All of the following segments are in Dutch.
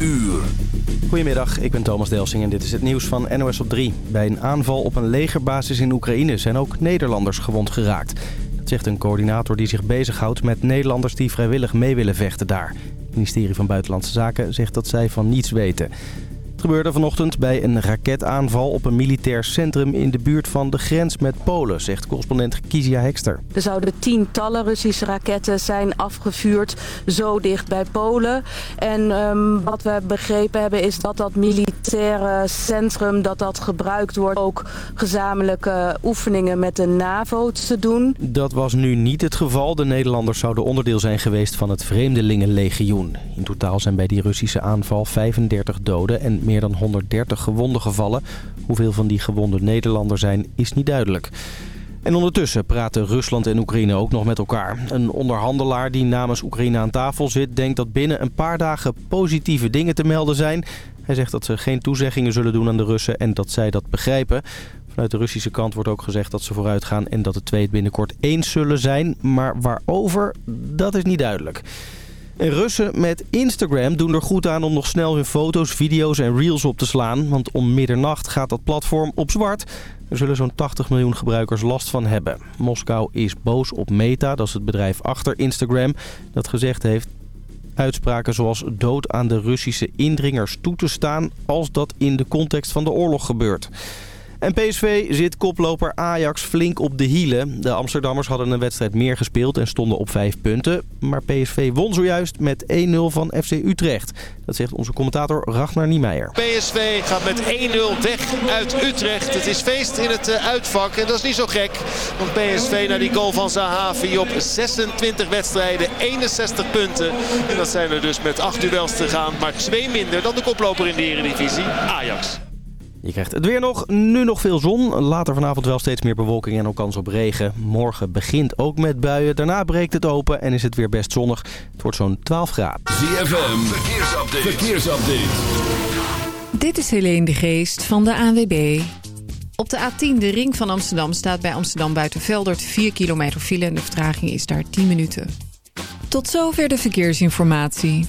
uur. Goedemiddag, ik ben Thomas Delsing en dit is het nieuws van NOS op 3. Bij een aanval op een legerbasis in Oekraïne zijn ook Nederlanders gewond geraakt. Dat zegt een coördinator die zich bezighoudt met Nederlanders die vrijwillig mee willen vechten daar. Het ministerie van Buitenlandse Zaken zegt dat zij van niets weten. Het gebeurde vanochtend bij een raketaanval op een militair centrum in de buurt van de grens met Polen, zegt correspondent Kizia Hekster. Er zouden tientallen Russische raketten zijn afgevuurd zo dicht bij Polen. En um, wat we begrepen hebben is dat dat militaire centrum dat dat gebruikt wordt ook gezamenlijke oefeningen met de NAVO te doen. Dat was nu niet het geval. De Nederlanders zouden onderdeel zijn geweest van het Vreemdelingenlegioen. In totaal zijn bij die Russische aanval 35 doden en meer dan 130 gewonden gevallen. Hoeveel van die gewonde Nederlanders zijn, is niet duidelijk. En ondertussen praten Rusland en Oekraïne ook nog met elkaar. Een onderhandelaar die namens Oekraïne aan tafel zit... denkt dat binnen een paar dagen positieve dingen te melden zijn. Hij zegt dat ze geen toezeggingen zullen doen aan de Russen en dat zij dat begrijpen. Vanuit de Russische kant wordt ook gezegd dat ze vooruit gaan... en dat de twee het binnenkort eens zullen zijn. Maar waarover, dat is niet duidelijk. En Russen met Instagram doen er goed aan om nog snel hun foto's, video's en reels op te slaan. Want om middernacht gaat dat platform op zwart. Er zullen zo'n 80 miljoen gebruikers last van hebben. Moskou is boos op Meta, dat is het bedrijf achter Instagram, dat gezegd heeft uitspraken zoals dood aan de Russische indringers toe te staan als dat in de context van de oorlog gebeurt. En PSV zit koploper Ajax flink op de hielen. De Amsterdammers hadden een wedstrijd meer gespeeld en stonden op vijf punten. Maar PSV won zojuist met 1-0 van FC Utrecht. Dat zegt onze commentator Ragnar Niemeyer. PSV gaat met 1-0 weg uit Utrecht. Het is feest in het eh, uitvak en dat is niet zo gek. Want PSV naar die goal van Zahavi op 26 wedstrijden, 61 punten. En dat zijn er dus met 8 duels te gaan. Maar twee minder dan de koploper in de Eredivisie, Ajax. Je krijgt het weer nog. Nu nog veel zon. Later vanavond wel steeds meer bewolking en ook kans op regen. Morgen begint ook met buien. Daarna breekt het open en is het weer best zonnig. Het wordt zo'n 12 graden. ZFM, verkeersupdate. verkeersupdate. Dit is Helene de Geest van de ANWB. Op de A10, de ring van Amsterdam, staat bij Amsterdam Buitenveldert 4 kilometer file en de vertraging is daar 10 minuten. Tot zover de verkeersinformatie.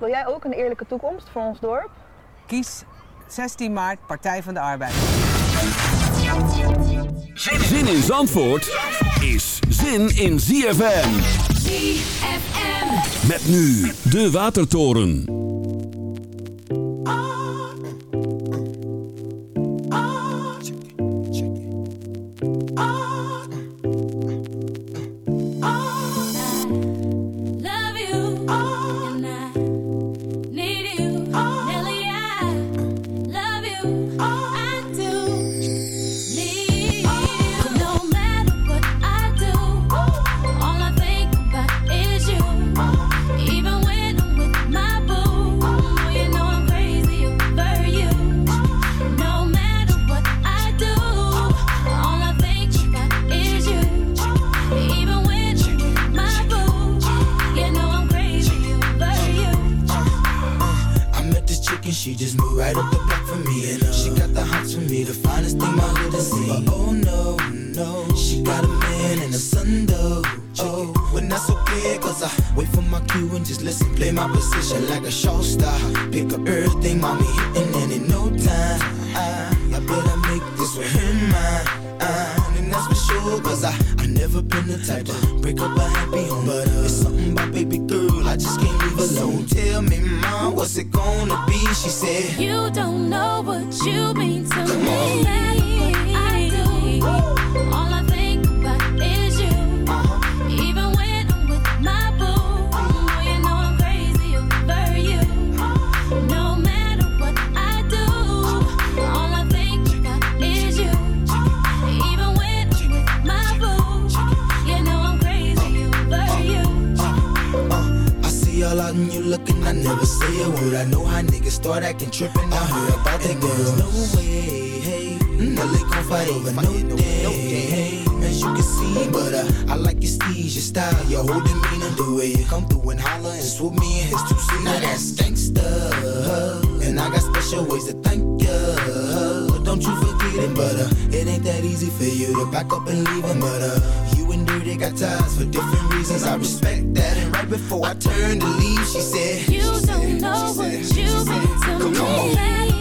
Wil jij ook een eerlijke toekomst voor ons dorp? Kies 16 maart Partij van de Arbeid. Zin in Zandvoort is zin in ZFM. ZFM. Met nu de Watertoren. style, your whole demeanor, the way you come through and holler and swoop me in his two seats. Now that's gangsta, and I got special ways to thank you. But don't you forget it, but uh, it ain't that easy for you to back up and leave him, but uh, you and Dirty got ties for different reasons. I respect that, and right before I turned to leave, she said, You she don't said, know what you've been to me. Come on.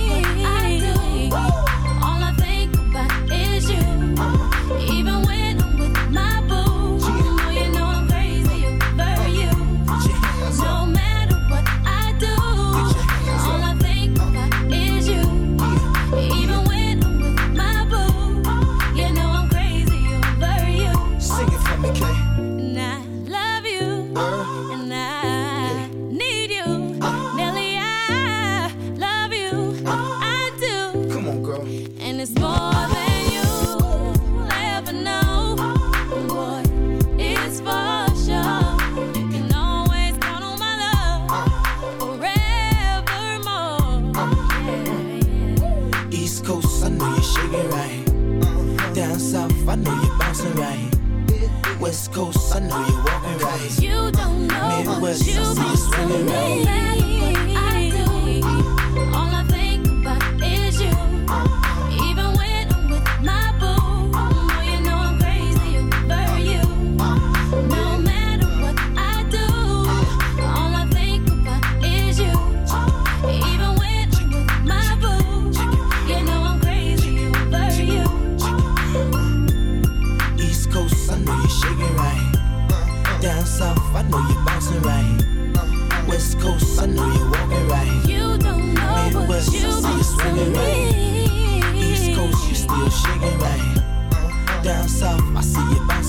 Hallelujah.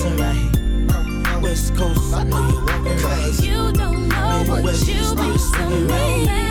it's alright. West Coast, I know you want me. Cause you don't know Midwest, what you do to me.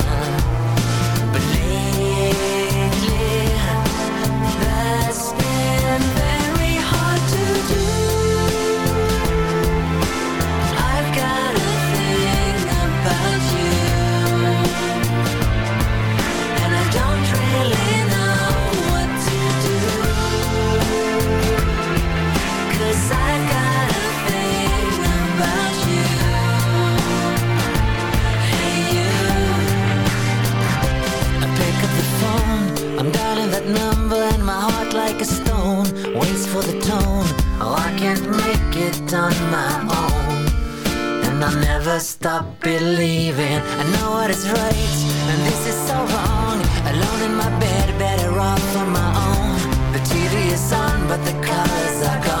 Stop believing. I know what is right And this is so wrong. Alone in my bed, better off on my own. The TV is on, but the colors are gone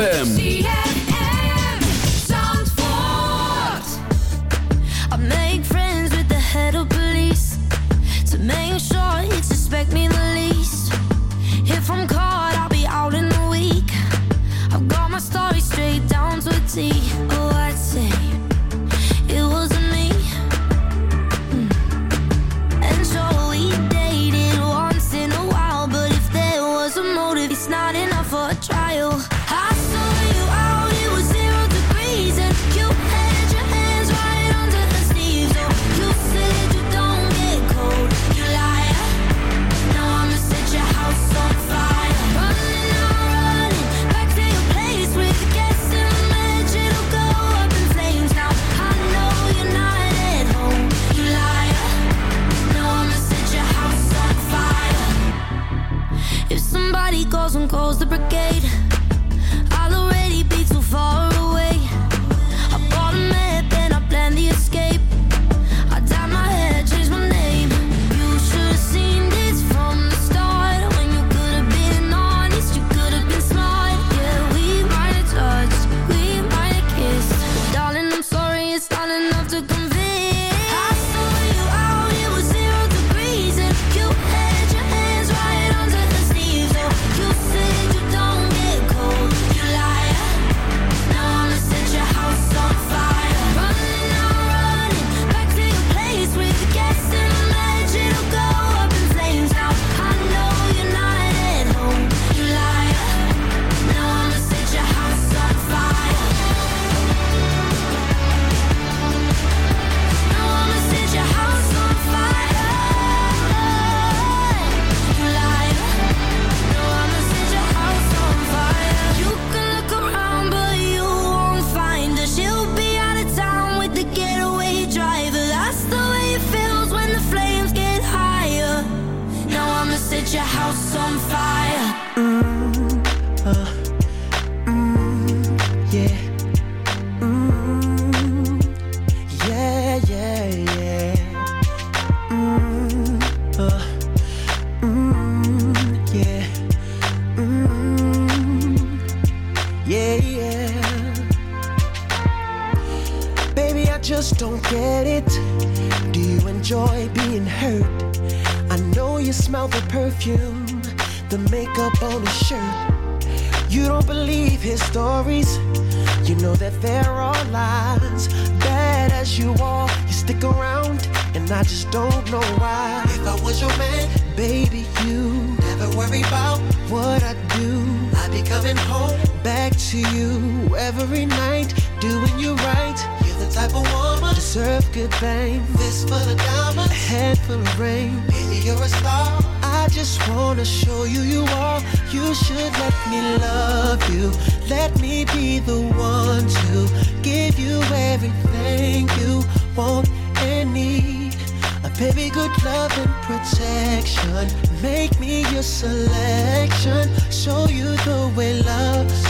ZFM.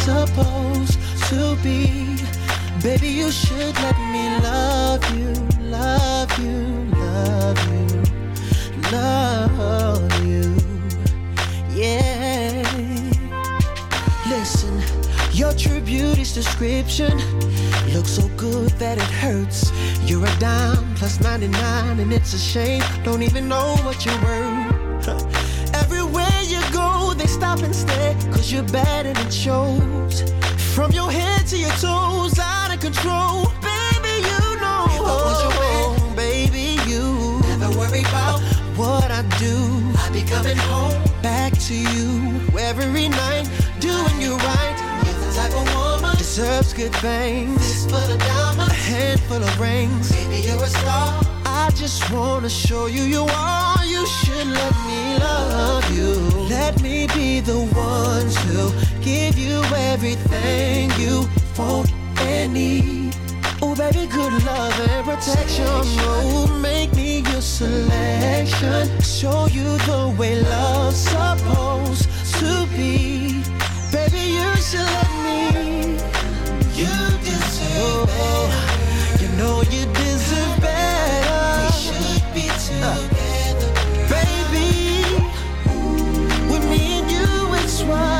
supposed to be. Baby, you should let me love you, love you, love you, love you. Yeah. Listen, your true beauty's description looks so good that it hurts. You're a dime plus 99, and it's a shame. Don't even know what you're worth. and stay, cause you're better than shows. From your head to your toes, out of control. Baby, you know. I was your man, baby, you. Never worry about what I do. I be coming home back to you every night, doing you right. You're the type of woman deserves good things. This for the diamonds, a handful of rings. Baby, you're a star I just wanna show you you are. You should let me love you. Let me be the one to give you everything you want and need. Oh, baby, good love and protection. Oh, make me your selection. Show you the way love's supposed to be. Baby, you should let me. You deserve it. You know you Baby, with me and you, it's one.